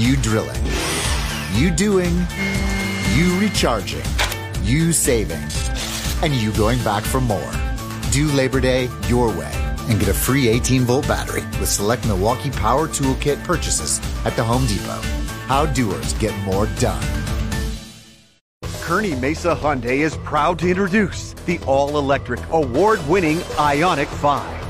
You drilling. You doing. You recharging. You saving. And you going back for more. Do Labor Day your way and get a free 18 volt battery with select Milwaukee Power Toolkit purchases at the Home Depot. How doers get more done. Kearney Mesa Hyundai is proud to introduce the all electric, award winning Ioniq 5.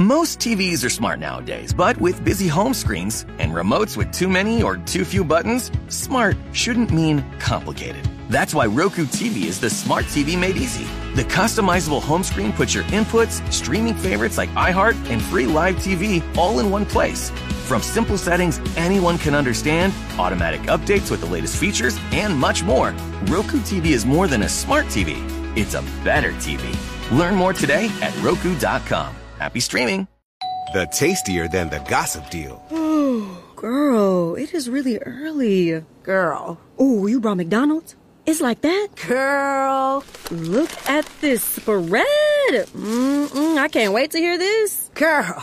Most TVs are smart nowadays, but with busy home screens and remotes with too many or too few buttons, smart shouldn't mean complicated. That's why Roku TV is the smart TV made easy. The customizable home screen puts your inputs, streaming favorites like iHeart, and free live TV all in one place. From simple settings anyone can understand, automatic updates with the latest features, and much more, Roku TV is more than a smart TV. It's a better TV. Learn more today at Roku.com. Happy streaming. The tastier than the gossip deal. Ooh, girl, it is really early. Girl. Ooh, you brought McDonald's? It's like that? Girl. Look at this spread. Mm-mm, I can't wait to hear this. Girl.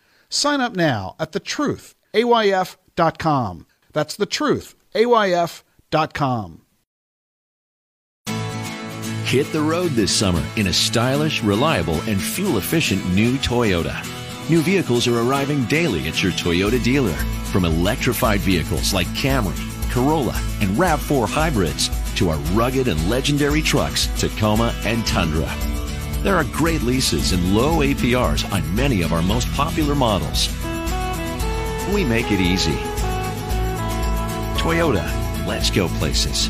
Sign up now at thetruthayf.com. That's thetruthayf.com. Hit the road this summer in a stylish, reliable, and fuel efficient new Toyota. New vehicles are arriving daily at your Toyota dealer. From electrified vehicles like Camry, Corolla, and RAV4 hybrids to our rugged and legendary trucks, Tacoma and Tundra. There are great leases and low APRs on many of our most popular models. We make it easy. Toyota, let's go places.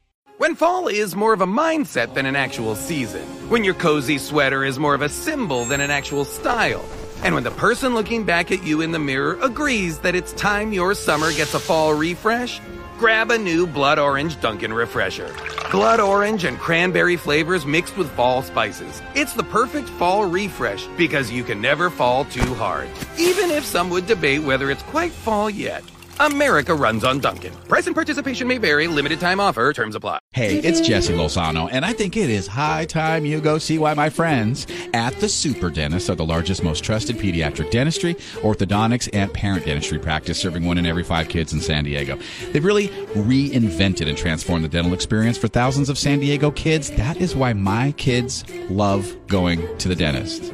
When fall is more of a mindset than an actual season. When your cozy sweater is more of a symbol than an actual style. And when the person looking back at you in the mirror agrees that it's time your summer gets a fall refresh, grab a new Blood Orange Dunkin' Refresher. Blood orange and cranberry flavors mixed with fall spices. It's the perfect fall refresh because you can never fall too hard. Even if some would debate whether it's quite fall yet. America runs on Dunkin'. Price and participation may vary. Limited time offer. Terms apply. Hey, it's Jesse Lozano, and I think it is high time you go see why my friends at the Super Dentist are the largest, most trusted pediatric dentistry, orthodontics, and parent dentistry practice, serving one in every five kids in San Diego. They've really reinvented and transformed the dental experience for thousands of San Diego kids. That is why my kids love going to the dentist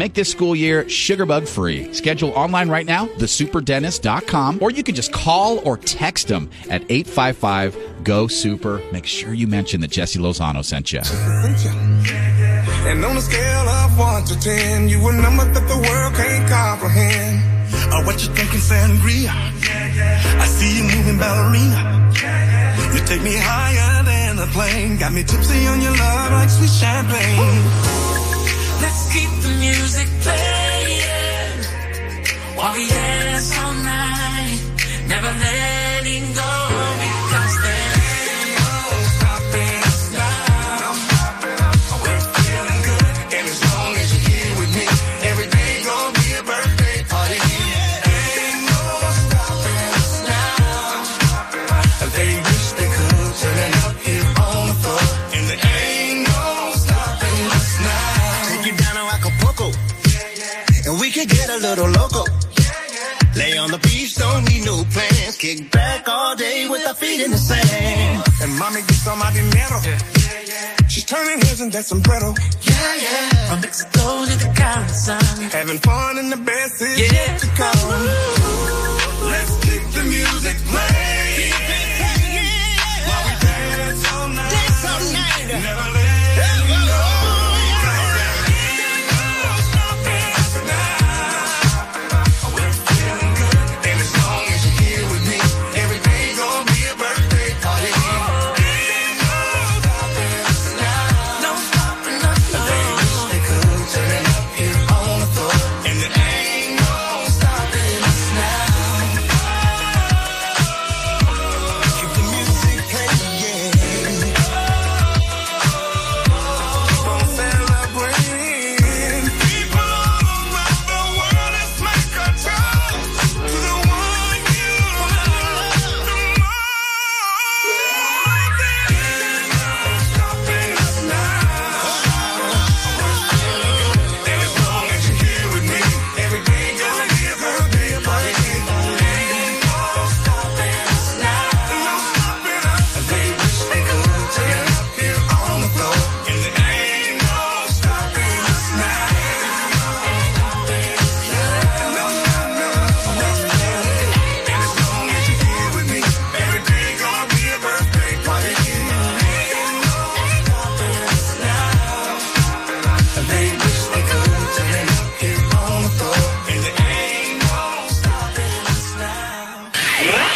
Make this school year sugarbug free. Schedule online right now, thesuperdentist.com, or you can just call or text them at 855 GO SUPER. Make sure you mention that Jesse Lozano sent you. And on a scale of 1 to 10, you a number that the world can't comprehend. Uh, what you thinking, sangria? I see you moving ballerina. You take me higher than a plane. Got me tipsy on your love like sweet champagne. Let's keep the music playing. While we dance all night, never letting go a little loco. Lay on the beach, don't need no plans. Kick back all day with our feet in the sand. And mommy gets on my dinero. She's turning heads in that sombrero. Oh. Yeah, yeah. From Mexico to the Caribbean. Having fun in the best is Yeah. to come.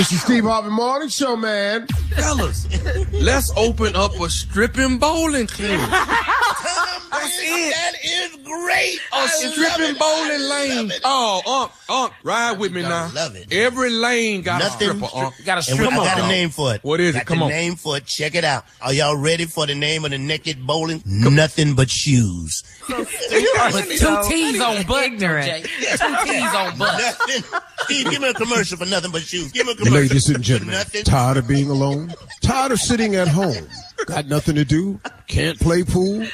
It's the Steve Harvey Morning Show, man. Fellas, let's open up a stripping bowling club. That's it. That is great. Oh, a stripping bowling lane. Oh, Unc, Unc, ride with me now. love it. Every lane got Nothing. a stripper, Unc. Got a stripper. I got a name for it. What is got it? Come on. name for it. Check it out. Are y'all ready for the name of the naked bowling? Nothing but shoes. With two T's on butt. Ignorant. Two T's on butt. Nothing. Steve, give me a commercial for nothing but shoes. Give me a commercial. Ladies and gentlemen, tired of being alone? Tired of sitting at home? Got nothing to do? Can't play pool?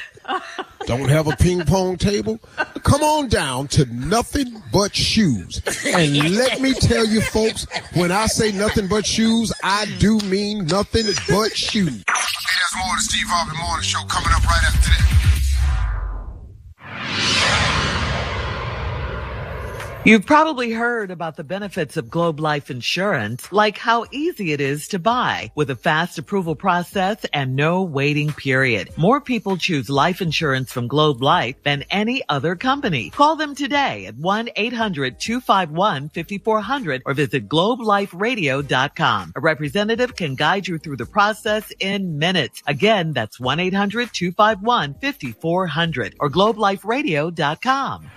Don't have a ping pong table? Come on down to Nothing But Shoes. And let me tell you, folks, when I say nothing but shoes, I do mean nothing but shoes. Hey, there's more the Steve Harvey Morning Show coming up right after this. You've probably heard about the benefits of Globe Life Insurance, like how easy it is to buy with a fast approval process and no waiting period. More people choose life insurance from Globe Life than any other company. Call them today at 1-800-251-5400 or visit globeliferadio.com. A representative can guide you through the process in minutes. Again, that's 1-800-251-5400 or globeliferadio.com.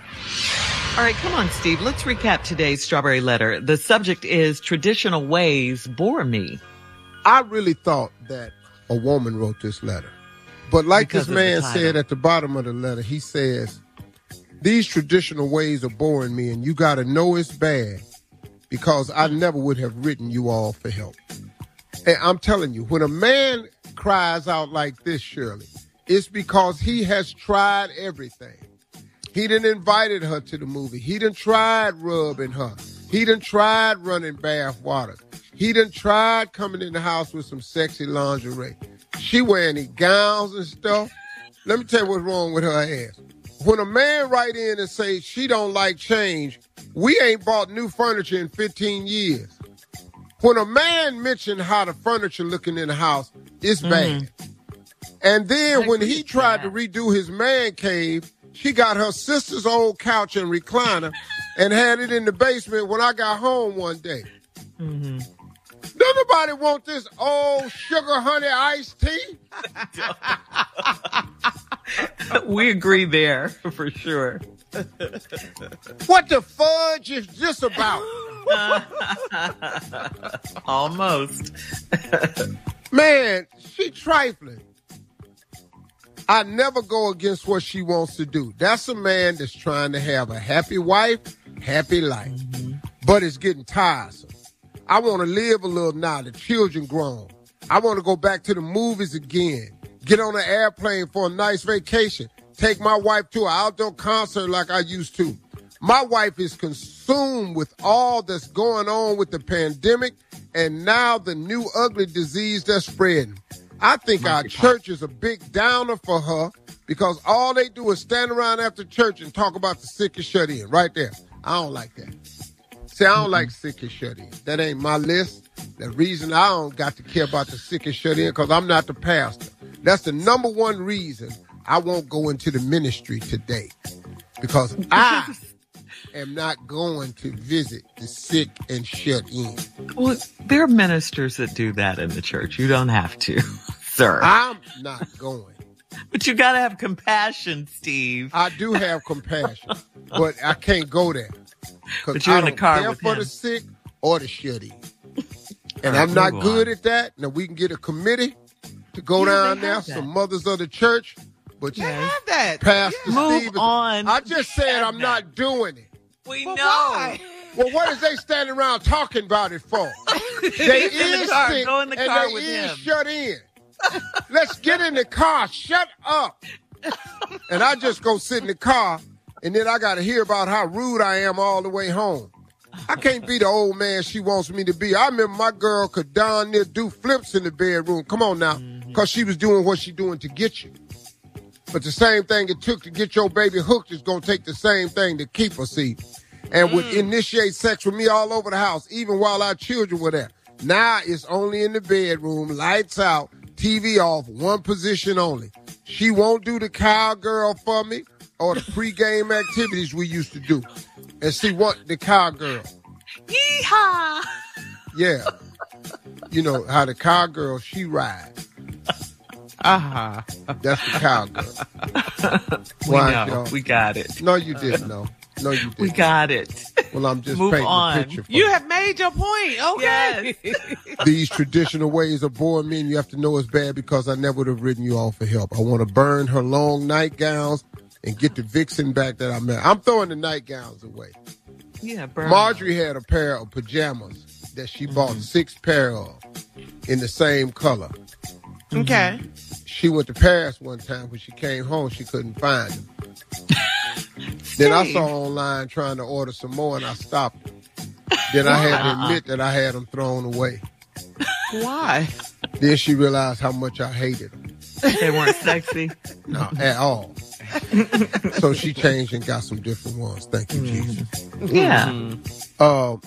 All right, come on, Steve. Let's recap today's strawberry letter. The subject is traditional ways bore me. I really thought that a woman wrote this letter. But like Because this man said at the bottom of the letter, he says, These traditional ways are boring me, and you got to know it's bad because I never would have written you all for help. And I'm telling you, when a man cries out like this, Shirley, it's because he has tried everything. He done invited her to the movie. He done tried rubbing her. He done tried running bath water. He done tried coming in the house with some sexy lingerie. She wearing these gowns and stuff. Let me tell you what's wrong with her ass. When a man write in and say she don't like change, we ain't bought new furniture in 15 years. When a man mention how the furniture looking in the house, it's bad. And then when he tried to redo his man cave, she got her sister's old couch and recliner and had it in the basement when I got home one day. Mm-hmm. Don't nobody want this old sugar honey iced tea? we agree there for sure. What the fudge is this about? Almost. Man, she trifling. I never go against what she wants to do. That's a man that's trying to have a happy wife, happy life. But it's getting tiresome. I want to live a little now. The children grown. I want to go back to the movies again. Get on an airplane for a nice vacation. Take my wife to an outdoor concert like I used to. My wife is consumed with all that's going on with the pandemic and now the new ugly disease that's spreading. I think our church is a big downer for her because all they do is stand around after church and talk about the sick and shut in right there. I don't like that. See, I don't like mm-hmm. sick and shut in. That ain't my list. The reason I don't got to care about the sick and shut in because I'm not the pastor. That's the number one reason I won't go into the ministry today because I am not going to visit the sick and shut in. Well, there are ministers that do that in the church. You don't have to, sir. I'm not going. But you got to have compassion, Steve. I do have compassion, but I can't go there. 'Cause But you're I in the car care with for him. the sick or the shitty. And All right, I'm not move good on. at that. Now we can get a committee to go Yeah, down there, have that. some mothers of the church. But you Yes. that. Pastor Move Stevens, on. I just said I'm not doing it. We know. Well, what is they standing around talking about it for? they He's in the is car. sick Go in the and car they with is him. shut in. Let's get in the car. Shut up. And I just go sit in the car, and then I got to hear about how rude I am all the way home. I can't be the old man she wants me to be. I remember my girl could down there do flips in the bedroom. Come on now, mm-hmm. because she was doing what she doing to get you. But the same thing it took to get your baby hooked is gonna take the same thing to keep her see. And would mm. initiate sex with me all over the house, even while our children were there. Now it's only in the bedroom, lights out, TV off, one position only. She won't do the cowgirl for me or the pregame activities we used to do. And she want the cowgirl. Yeehaw! Yeah. You know how the cowgirl she rides. Uh-huh. That's the cowgirl. We Why, know. y'all? We got it. No, you didn't know. No, you didn't. We got it. Well, I'm just Move painting on. the picture for You have made your point. Okay. These traditional ways of boring me, and you have to know it's bad because I never would have written you off for help. I want to burn her long nightgowns and get the vixen back that I met. I'm throwing the nightgowns away. Yeah, burn. Marjorie had a pair of pajamas that she bought Mm-hmm. six pair of in the same color. Okay. She went to Paris one time. When she came home, she couldn't find them. Then I saw online trying to order some more, and I stopped. her. Then I had to admit that I had them thrown away. Why? Then she realized how much I hated them. They weren't sexy. No, at all. so she changed and got some different ones. Thank you, Jesus. Yeah. Uh,